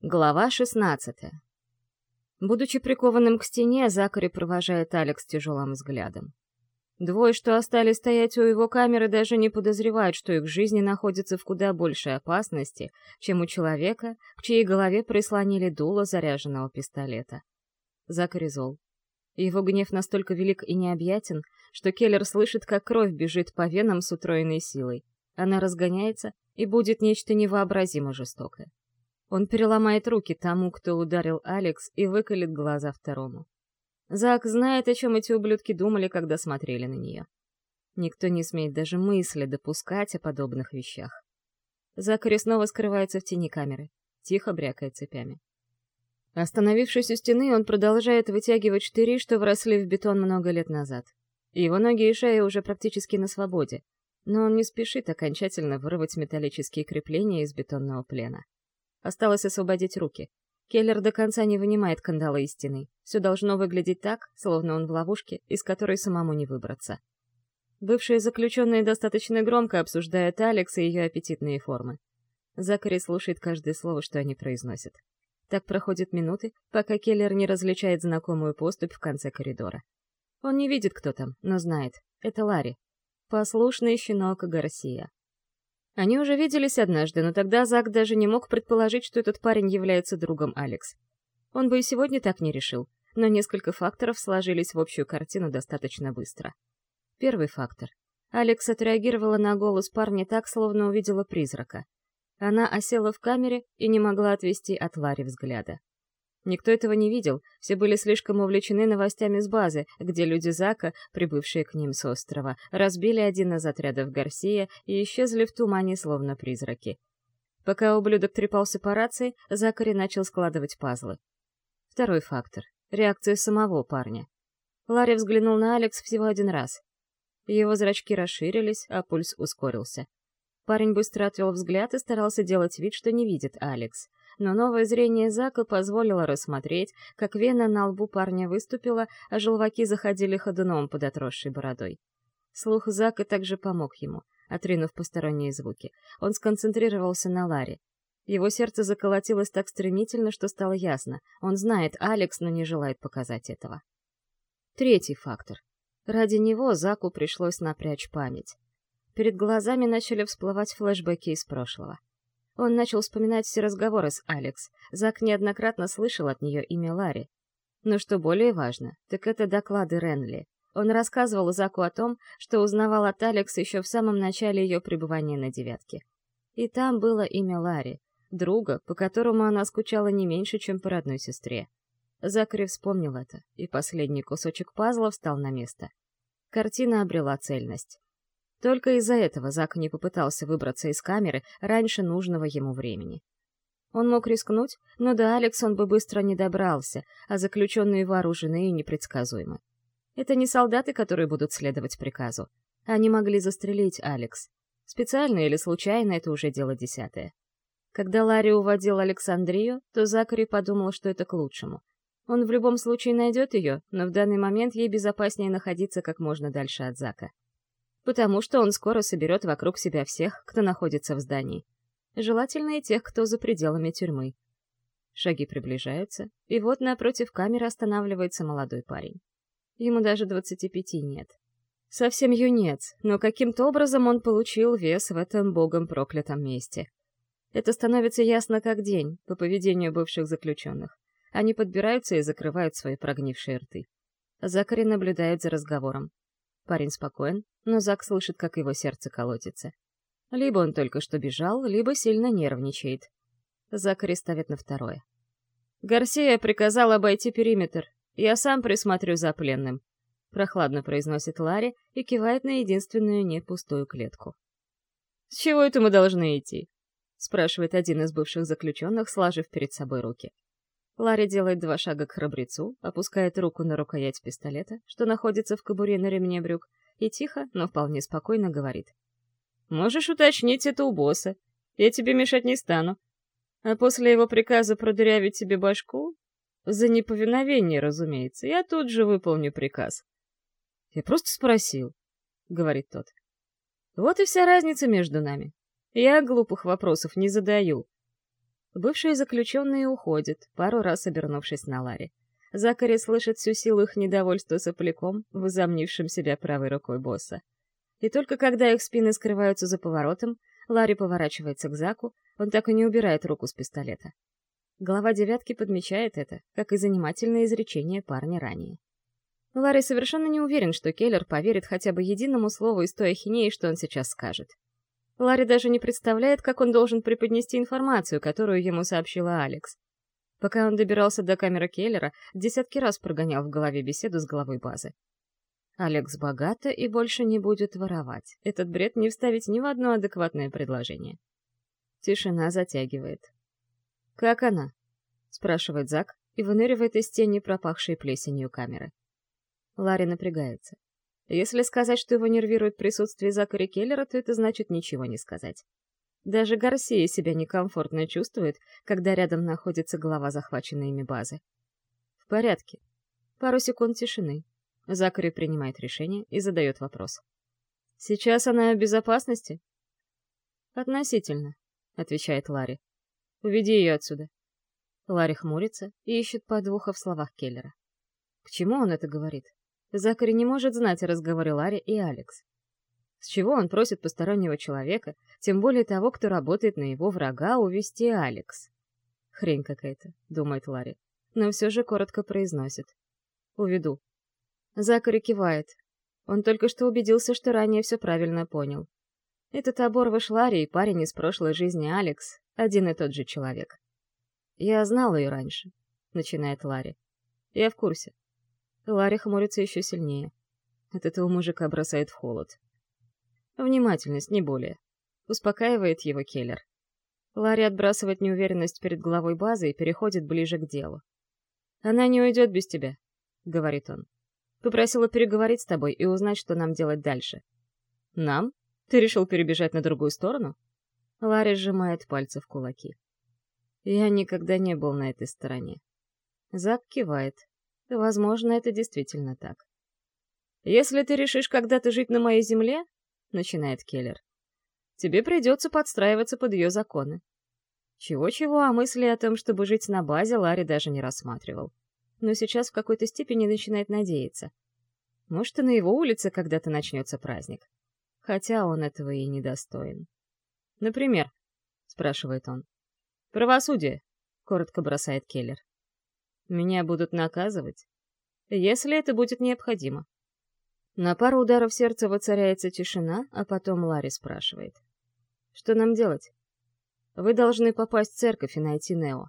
Глава 16 Будучи прикованным к стене, Закари провожает Алекс тяжелым взглядом. Двое, что остались стоять у его камеры, даже не подозревают, что их жизни находятся в куда большей опасности, чем у человека, к чьей голове прислонили дуло заряженного пистолета. Закари зол. Его гнев настолько велик и необъятен, что Келлер слышит, как кровь бежит по венам с утроенной силой. Она разгоняется, и будет нечто невообразимо жестокое. Он переломает руки тому, кто ударил Алекс, и выколет глаза второму. Зак знает, о чем эти ублюдки думали, когда смотрели на нее. Никто не смеет даже мысли допускать о подобных вещах. Закари снова скрывается в тени камеры, тихо брякает цепями. Остановившись у стены, он продолжает вытягивать штыри, что вросли в бетон много лет назад. Его ноги и шея уже практически на свободе, но он не спешит окончательно вырвать металлические крепления из бетонного плена. Осталось освободить руки. Келлер до конца не вынимает кандалы из стены. Все должно выглядеть так, словно он в ловушке, из которой самому не выбраться. Бывшие заключенные достаточно громко обсуждают Алекс и ее аппетитные формы. Закари слушает каждое слово, что они произносят. Так проходят минуты, пока Келлер не различает знакомую поступь в конце коридора. Он не видит, кто там, но знает. Это Ларри. Послушный щенок Гарсия. Они уже виделись однажды, но тогда Зак даже не мог предположить, что этот парень является другом Алекс. Он бы и сегодня так не решил, но несколько факторов сложились в общую картину достаточно быстро. Первый фактор. Алекс отреагировала на голос парня так, словно увидела призрака. Она осела в камере и не могла отвести от Ларри взгляда. Никто этого не видел, все были слишком увлечены новостями с базы, где люди Зака, прибывшие к ним с острова, разбили один из отрядов Гарсия и исчезли в тумане, словно призраки. Пока ублюдок трепался по рации, Закари начал складывать пазлы. Второй фактор — реакция самого парня. Ларри взглянул на Алекс всего один раз. Его зрачки расширились, а пульс ускорился. Парень быстро отвел взгляд и старался делать вид, что не видит Алекс но новое зрение Зака позволило рассмотреть, как вена на лбу парня выступила, а желваки заходили ходуном под отросшей бородой. Слух Зака также помог ему, отринув посторонние звуки. Он сконцентрировался на Ларе. Его сердце заколотилось так стремительно, что стало ясно. Он знает Алекс, но не желает показать этого. Третий фактор. Ради него Заку пришлось напрячь память. Перед глазами начали всплывать флешбеки из прошлого. Он начал вспоминать все разговоры с Алекс. Зак неоднократно слышал от нее имя Ларри. Но что более важно, так это доклады Ренли. Он рассказывал Заку о том, что узнавал от Алекс еще в самом начале ее пребывания на девятке. И там было имя Ларри, друга, по которому она скучала не меньше, чем по родной сестре. Закари вспомнил это, и последний кусочек пазла встал на место. Картина обрела цельность. Только из-за этого Зак не попытался выбраться из камеры раньше нужного ему времени. Он мог рискнуть, но до Алекс он бы быстро не добрался, а заключенные вооружены и непредсказуемы. Это не солдаты, которые будут следовать приказу. Они могли застрелить Алекс. Специально или случайно — это уже дело десятое. Когда Ларри уводил Александрию, то Закари подумал, что это к лучшему. Он в любом случае найдет ее, но в данный момент ей безопаснее находиться как можно дальше от Зака потому что он скоро соберет вокруг себя всех, кто находится в здании. Желательно и тех, кто за пределами тюрьмы. Шаги приближаются, и вот напротив камеры останавливается молодой парень. Ему даже двадцати пяти нет. Совсем юнец, но каким-то образом он получил вес в этом богом проклятом месте. Это становится ясно как день, по поведению бывших заключенных. Они подбираются и закрывают свои прогнившие рты. Закари наблюдает за разговором. Парень спокоен, но Зак слышит, как его сердце колотится. Либо он только что бежал, либо сильно нервничает. Закари ставит на второе. «Гарсия приказал обойти периметр. Я сам присмотрю за пленным», — прохладно произносит Ларри и кивает на единственную не пустую клетку. «С чего это мы должны идти?» — спрашивает один из бывших заключенных, сложив перед собой руки. Ларри делает два шага к храбрецу, опускает руку на рукоять пистолета, что находится в кобуре на ремне брюк, и тихо, но вполне спокойно говорит. «Можешь уточнить это у босса. Я тебе мешать не стану. А после его приказа продырявить тебе башку? За неповиновение, разумеется. Я тут же выполню приказ». «Я просто спросил», — говорит тот. «Вот и вся разница между нами. Я глупых вопросов не задаю. Бывшие заключенные уходят, пару раз обернувшись на Ларе. Закари слышит всю силу их недовольства сопляком, возомнившим себя правой рукой босса. И только когда их спины скрываются за поворотом, Ларри поворачивается к Заку, он так и не убирает руку с пистолета. Глава девятки подмечает это, как и занимательное изречение парня ранее. Ларри совершенно не уверен, что Келлер поверит хотя бы единому слову из той ахинеи, что он сейчас скажет. Ларри даже не представляет, как он должен преподнести информацию, которую ему сообщила Алекс. Пока он добирался до камеры Келлера, десятки раз прогонял в голове беседу с главой базы. Алекс богата и больше не будет воровать. Этот бред не вставить ни в одно адекватное предложение. Тишина затягивает. «Как она?» — спрашивает Зак и выныривает из тени пропахшей плесенью камеры. Ларри напрягается. Если сказать, что его нервирует присутствие Закари Келлера, то это значит ничего не сказать. Даже Гарсия себя некомфортно чувствует, когда рядом находится глава захваченной ими базы. В порядке. Пару секунд тишины. Закари принимает решение и задает вопрос. «Сейчас она в безопасности?» «Относительно», — отвечает Ларри. «Уведи ее отсюда». Ларри хмурится и ищет подвоха в словах Келлера. К чему он это говорит? Закари не может знать о разговоре Ларри и Алекс. С чего он просит постороннего человека, тем более того, кто работает на его врага, увести Алекс? Хрень какая-то, думает Ларри, но все же коротко произносит. Уведу. Закари кивает. Он только что убедился, что ранее все правильно понял. Этот оборвыш Ларри и парень из прошлой жизни Алекс — один и тот же человек. «Я знал ее раньше», — начинает Ларри. «Я в курсе». Ларри хмурится еще сильнее. От этого мужика бросает в холод. Внимательность, не более. Успокаивает его Келлер. Ларри отбрасывает неуверенность перед главой базы и переходит ближе к делу. «Она не уйдет без тебя», — говорит он. «Попросила переговорить с тобой и узнать, что нам делать дальше». «Нам? Ты решил перебежать на другую сторону?» Ларри сжимает пальцы в кулаки. «Я никогда не был на этой стороне». Зак кивает. Возможно, это действительно так. «Если ты решишь когда-то жить на моей земле, — начинает Келлер. «Тебе придется подстраиваться под ее законы». Чего-чего, а мысли о том, чтобы жить на базе, Ларри даже не рассматривал. Но сейчас в какой-то степени начинает надеяться. Может, и на его улице когда-то начнется праздник. Хотя он этого и не достоин. «Например?» — спрашивает он. «Правосудие», — коротко бросает Келлер. «Меня будут наказывать, если это будет необходимо», на пару ударов сердца воцаряется тишина, а потом Ларри спрашивает. «Что нам делать?» «Вы должны попасть в церковь и найти Нео.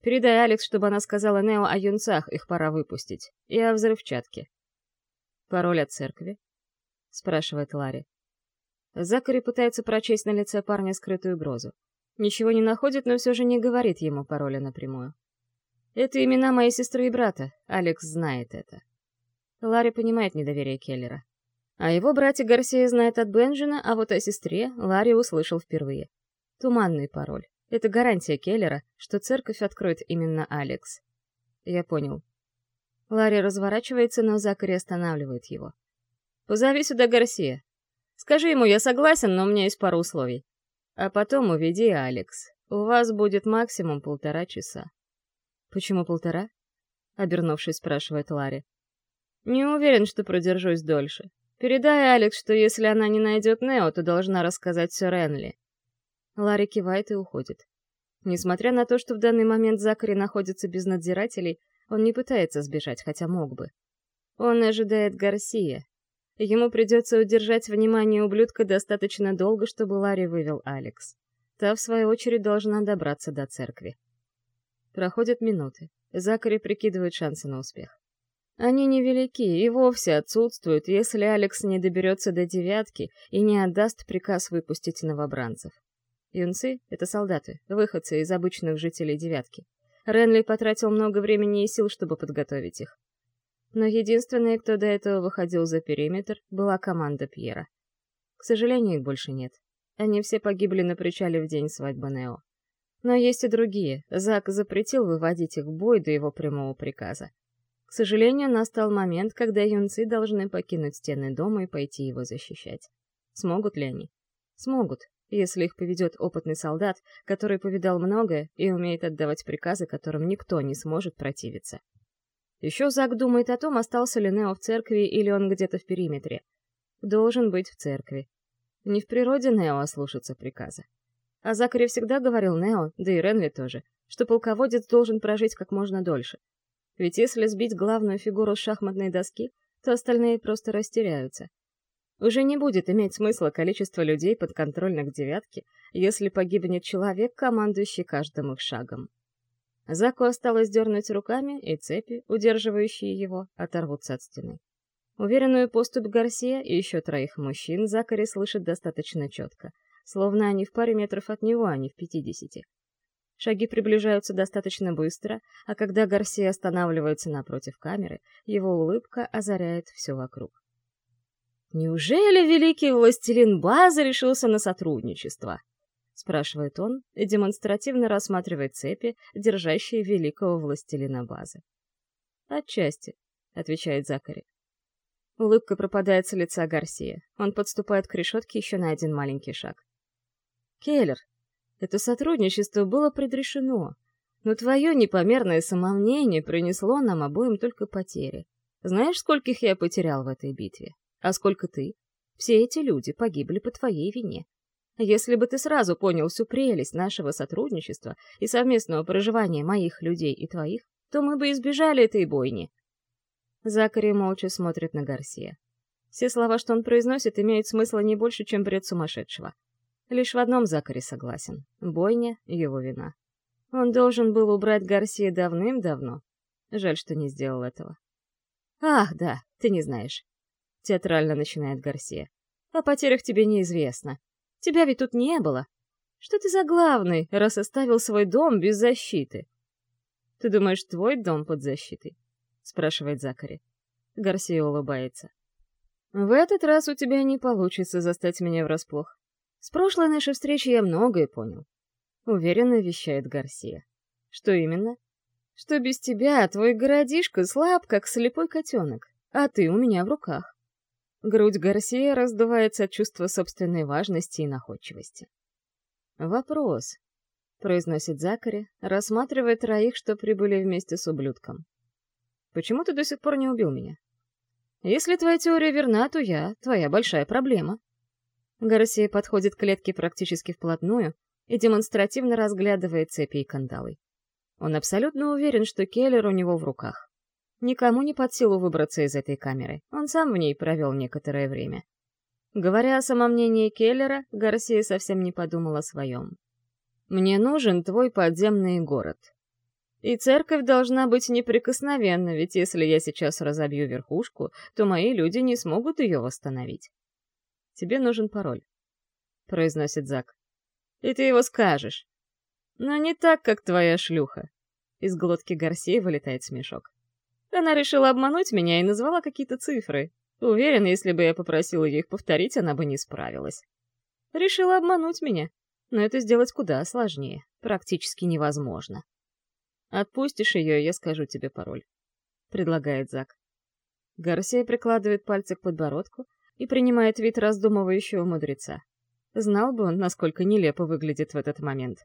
Передай Алекс, чтобы она сказала Нео о юнцах, их пора выпустить, и о взрывчатке». «Пароль от церкви?» — спрашивает Ларри. Закари пытается прочесть на лице парня скрытую угрозу. Ничего не находит, но все же не говорит ему пароля напрямую. «Это имена моей сестры и брата, Алекс знает это». Ларри понимает недоверие Келлера. А его братья Гарсия знает от Бенджина, а вот о сестре Ларри услышал впервые. Туманный пароль. Это гарантия Келлера, что церковь откроет именно Алекс. Я понял. Ларри разворачивается, но Закари останавливает его. «Позови сюда Гарсия. Скажи ему, я согласен, но у меня есть пара условий. А потом уведи Алекс. У вас будет максимум полтора часа». «Почему полтора?» — обернувшись, спрашивает Ларри. Не уверен, что продержусь дольше. Передай Алекс, что если она не найдет Нео, то должна рассказать все Ренли. Ларри кивает и уходит. Несмотря на то, что в данный момент Закари находится без надзирателей, он не пытается сбежать, хотя мог бы. Он ожидает Гарсия. Ему придется удержать внимание ублюдка достаточно долго, чтобы Ларри вывел Алекс. Та, в свою очередь, должна добраться до церкви. Проходят минуты. Закари прикидывает шансы на успех. Они невелики и вовсе отсутствуют, если Алекс не доберется до девятки и не отдаст приказ выпустить новобранцев. Юнцы — это солдаты, выходцы из обычных жителей девятки. Ренли потратил много времени и сил, чтобы подготовить их. Но единственной, кто до этого выходил за периметр, была команда Пьера. К сожалению, их больше нет. Они все погибли на причале в день свадьбы Нео. Но есть и другие. Зак запретил выводить их в бой до его прямого приказа. К сожалению, настал момент, когда юнцы должны покинуть стены дома и пойти его защищать. Смогут ли они? Смогут, если их поведет опытный солдат, который повидал многое и умеет отдавать приказы, которым никто не сможет противиться. Еще Зак думает о том, остался ли Нео в церкви или он где-то в периметре. Должен быть в церкви. Не в природе Нео ослушаться приказа. А Закари всегда говорил Нео, да и Ренви тоже, что полководец должен прожить как можно дольше. Ведь если сбить главную фигуру с шахматной доски, то остальные просто растеряются. Уже не будет иметь смысла количество людей подконтрольных девятки, если погибнет человек, командующий каждым их шагом. Заку осталось дернуть руками, и цепи, удерживающие его, оторвутся от стены. Уверенную поступь Гарсия и еще троих мужчин Закари слышит достаточно четко, словно они в паре метров от него, а не в пятидесяти. Шаги приближаются достаточно быстро, а когда Гарсия останавливается напротив камеры, его улыбка озаряет все вокруг. «Неужели великий властелин База решился на сотрудничество?» — спрашивает он и демонстративно рассматривает цепи, держащие великого властелина Базы. «Отчасти», — отвечает Закари. Улыбка пропадает с лица Гарсия. Он подступает к решетке еще на один маленький шаг. «Келлер, это сотрудничество было предрешено, но твое непомерное самомнение принесло нам обоим только потери. Знаешь, скольких я потерял в этой битве?» А сколько ты? Все эти люди погибли по твоей вине. Если бы ты сразу понял всю прелесть нашего сотрудничества и совместного проживания моих людей и твоих, то мы бы избежали этой бойни. Закари молча смотрит на Гарсия. Все слова, что он произносит, имеют смысла не больше, чем бред сумасшедшего. Лишь в одном Закари согласен. Бойня — его вина. Он должен был убрать Гарсия давным-давно. Жаль, что не сделал этого. Ах, да, ты не знаешь. — театрально начинает Гарсия. «О потерях тебе неизвестно. Тебя ведь тут не было. Что ты за главный, раз оставил свой дом без защиты?» «Ты думаешь, твой дом под защитой?» — спрашивает Закари. Гарсия улыбается. «В этот раз у тебя не получится застать меня врасплох. С прошлой нашей встречи я многое понял», — уверенно вещает Гарсия. «Что именно?» «Что без тебя твой городишко слаб, как слепой котенок, а ты у меня в руках. Грудь Гарсия раздувается от чувства собственной важности и находчивости. «Вопрос», — произносит Закари, рассматривая троих, что прибыли вместе с ублюдком. «Почему ты до сих пор не убил меня? Если твоя теория верна, то я — твоя большая проблема». Гарсия подходит к клетке практически вплотную и демонстративно разглядывает цепи и кандалы. Он абсолютно уверен, что Келлер у него в руках. Никому не под силу выбраться из этой камеры. Он сам в ней провел некоторое время. Говоря о самомнении Келлера, Гарсия совсем не подумал о своем. «Мне нужен твой подземный город. И церковь должна быть неприкосновенна, ведь если я сейчас разобью верхушку, то мои люди не смогут ее восстановить. Тебе нужен пароль», — произносит Зак. «И ты его скажешь. Но не так, как твоя шлюха». Из глотки Гарсии вылетает смешок. Она решила обмануть меня и назвала какие-то цифры. Уверен, если бы я попросила ее их повторить, она бы не справилась. Решила обмануть меня, но это сделать куда сложнее, практически невозможно. «Отпустишь ее, я скажу тебе пароль», — предлагает Зак. Гарсия прикладывает пальцы к подбородку и принимает вид раздумывающего мудреца. Знал бы он, насколько нелепо выглядит в этот момент.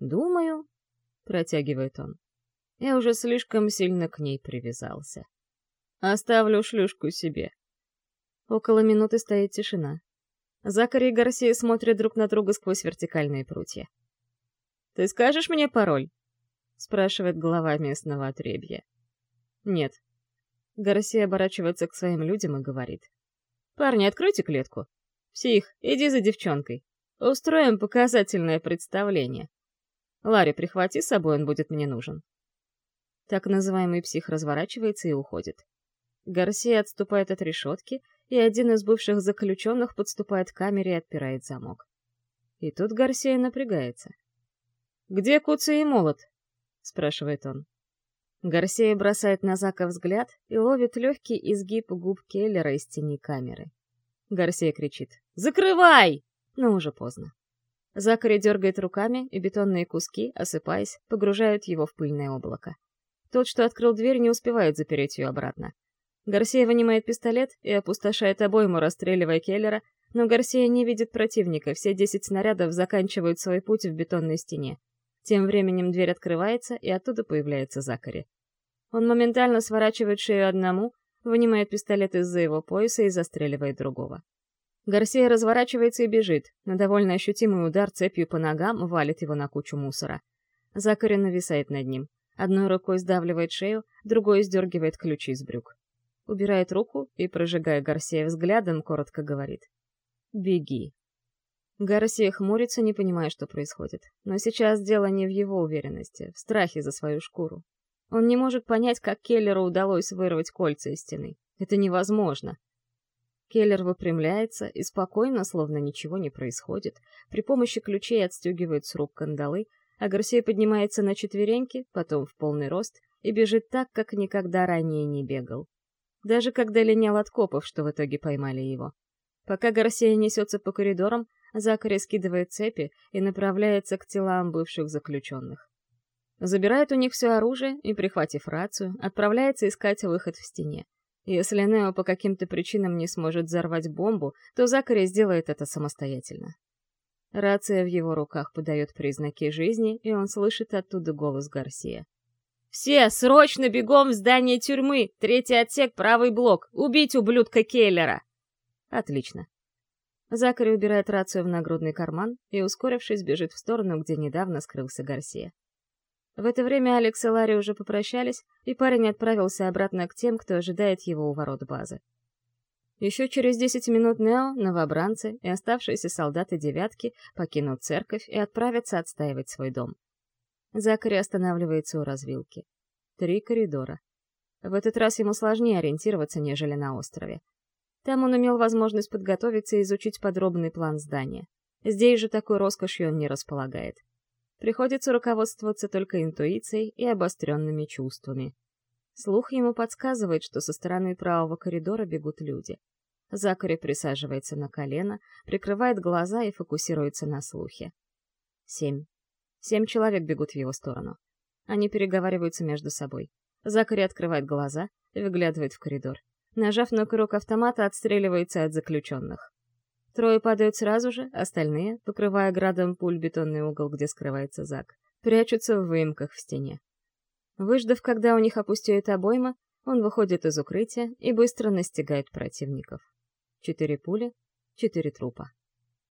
«Думаю», — протягивает он, я уже слишком сильно к ней привязался. Оставлю шлюшку себе. Около минуты стоит тишина. Закари и Гарсия смотрят друг на друга сквозь вертикальные прутья. «Ты скажешь мне пароль?» — спрашивает глава местного отребья. «Нет». Гарсия оборачивается к своим людям и говорит. «Парни, откройте клетку. Псих, иди за девчонкой. Устроим показательное представление. Ларри, прихвати с собой, он будет мне нужен». Так называемый псих разворачивается и уходит. Гарсия отступает от решетки, и один из бывших заключенных подступает к камере и отпирает замок. И тут Гарсия напрягается. «Где Куцый и молот?» — спрашивает он. Гарсия бросает на Зака взгляд и ловит легкий изгиб губ Келлера из тени камеры. Гарсия кричит «Закрывай!» Но уже поздно. Закари дергает руками, и бетонные куски, осыпаясь, погружают его в пыльное облако. Тот, что открыл дверь, не успевает запереть ее обратно. Гарсия вынимает пистолет и опустошает обойму, расстреливая Келлера, Но Гарсия не видит противника, все десять снарядов заканчивают свой путь в бетонной стене. Тем временем дверь открывается, и оттуда появляется Закари. Он моментально сворачивает шею одному, вынимает пистолет из-за его пояса и застреливает другого. Гарсия разворачивается и бежит, но довольно ощутимый удар цепью по ногам валит его на кучу мусора. Закари нависает над ним. Одной рукой сдавливает шею, другой сдергивает ключи из брюк. Убирает руку и, прожигая Гарсия взглядом, коротко говорит. «Беги». Гарсия хмурится, не понимая, что происходит. Но сейчас дело не в его уверенности, в страхе за свою шкуру. Он не может понять, как Келлеру удалось вырвать кольца из стены. Это невозможно. Келлер выпрямляется и спокойно, словно ничего не происходит, при помощи ключей отстегивает с рук кандалы, а Гарсия поднимается на четвереньки, потом в полный рост, и бежит так, как никогда ранее не бегал. Даже когда линял от копов, что в итоге поймали его. Пока Гарсия несется по коридорам, Закари скидывает цепи и направляется к телам бывших заключенных. Забирает у них все оружие и, прихватив рацию, отправляется искать выход в стене. Если Нео по каким-то причинам не сможет взорвать бомбу, то Закари сделает это самостоятельно. Рация в его руках подает признаки жизни, и он слышит оттуда голос Гарсия. «Все, срочно бегом в здание тюрьмы! Третий отсек, правый блок! Убить ублюдка Келлера!» «Отлично». Закари убирает рацию в нагрудный карман и, ускорившись, бежит в сторону, где недавно скрылся Гарсия. В это время Алекс и Ларри уже попрощались, и парень отправился обратно к тем, кто ожидает его у ворот базы. Еще через 10 минут Нео, новобранцы и оставшиеся солдаты девятки покинут церковь и отправятся отстаивать свой дом. Закари останавливается у развилки. Три коридора. В этот раз ему сложнее ориентироваться, нежели на острове. Там он имел возможность подготовиться и изучить подробный план здания. Здесь же такой роскошью он не располагает. Приходится руководствоваться только интуицией и обостренными чувствами. Слух ему подсказывает, что со стороны правого коридора бегут люди. Закари присаживается на колено, прикрывает глаза и фокусируется на слухе. Семь. Семь человек бегут в его сторону. Они переговариваются между собой. Закари открывает глаза выглядывает в коридор. Нажав на курок автомата, отстреливается от заключенных. Трое падают сразу же, остальные, покрывая градом пуль бетонный угол, где скрывается Зак, прячутся в выемках в стене. Выждав, когда у них опустеет обойма, он выходит из укрытия и быстро настигает противников. Четыре пули, четыре трупа.